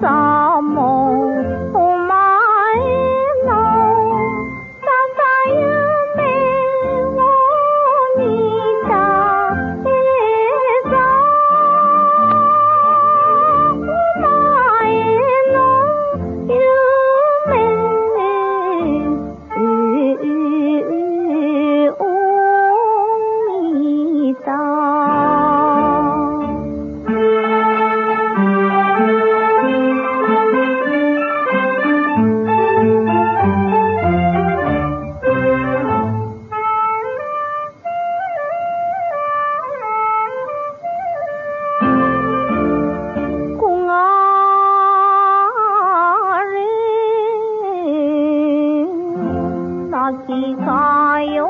song. いよ。